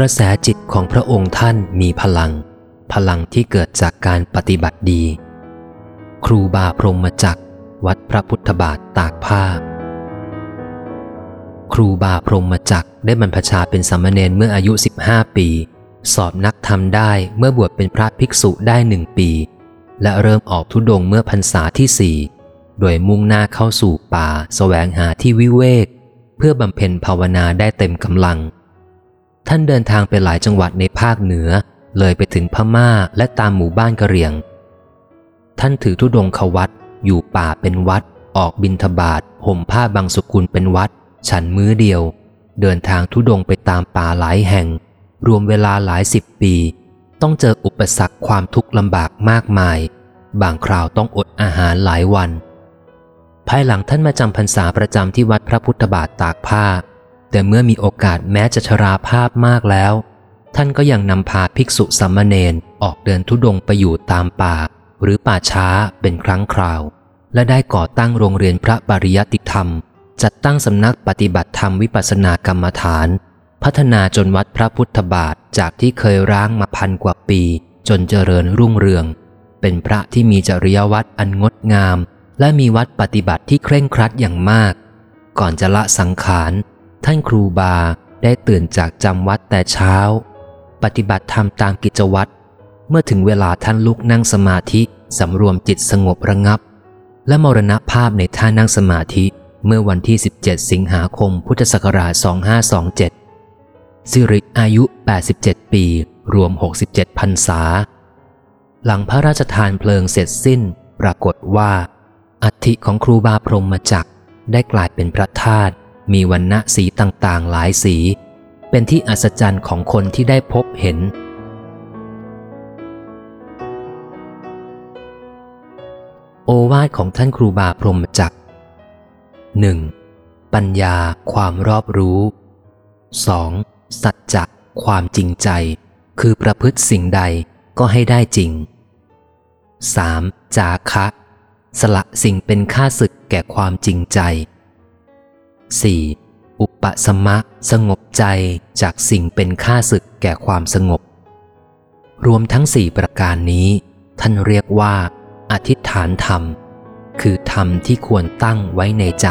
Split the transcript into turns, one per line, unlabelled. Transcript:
กระแสจิตของพระองค์ท่านมีพลัง พลังที่เกิดจากการปฏิบัติดี ครูบาพรหมจักร วัดพระพุทธบาทตากผ้า ครูบาพรหมจักรได้บรรพชาเป็นสามเณรเมื่ออายุ 15 ปี สอบนักธรรมได้เมื่อบวชเป็นพระภิกษุได้หนึ่งปี และเริ่มออกทุดงเมื่อพรรษาที่สี่โดยมุ่งหน้าเข้าสู่ป่าแสวงหาที่วิเวก เพื่อบำเพ็ญภาวนาได้เต็มกำลัง ท่านเดินทางไปหลายจังหวัดในภาคเหนือ เลยไปถึงพม่าและตามหมู่บ้านกะเหรี่ยง ท่านถือธุดงควัดอยู่ป่าเป็นวัด ออกบินทบาทห่มผ้าบางสุกุลเป็นวัด ฉันมื้อเดียว เดินทางทุดงไปตามป่าหลายแห่ง รวมเวลาหลายสิบปี ต้องเจออุปสรรคความทุกข์ลำบากมากมาย บางคราวต้องอดอาหารหลายวัน ภายหลังท่านมาจำพรรษาประจำที่วัดพระพุทธบาทตากผ้า แต่เมื่อมีโอกาสแม้จะชราภาพมากแล้ว ท่านก็ยังนำพาภิกษุสามเณรออกเดินทุดงไปอยู่ตามป่า หรือป่าช้าเป็นครั้งคราว และได้ก่อตั้งโรงเรียนพระปริยติธรรม จัดตั้งสำนักปฏิบัติธรรมวิปัสสนากรรมฐาน พัฒนาจนวัดพระพุทธบาทจากที่เคยร้างมาพันกว่าปี จนเจริญรุ่งเรือง เป็นพระที่มีจริยวัตรอันงดงาม และมีวัดปฏิบัติที่เคร่งครัดอย่างมาก ก่อนจะละสังขาร ท่านครูบาได้ตื่นจากจำวัดแต่เช้า ปฏิบัติธรรมตามกิจวัตร เมื่อถึงเวลาท่านลุกนั่งสมาธิสำรวมจิตสงบระงับ และมรณภาพในท่านั่งสมาธิเมื่อวันที่ 17 สิงหาคม พุทธศักราช 2527 สิริอายุ 87 ปี รวม 67พรรษา หลังพระราชทานเพลิงเสร็จสิ้น ปรากฏว่า อัฐิของครูบาพรหมจักรได้กลายเป็นพระธาตุ มีวันณะสีต่างๆ หลายสี เป็นที่อัศจรรย์ของคนที่ได้พบเห็น โอวาทของท่านครูบาพรหมจักร 1. ปัญญาความรอบรู้ 2. สัจจะความจริงใจ คือประพฤติสิ่งใดก็ให้ได้จริง 3. จาคะ สละสิ่งเป็นค่าศึกแก่ความจริงใจ 4. อุปสมะสงบใจจากสิ่งเป็นค่าศึกแก่ความสงบ รวมทั้งสี่ประการนี้ ท่านเรียกว่า อธิษฐานธรรม คือธรรมที่ควรตั้งไว้ในใจ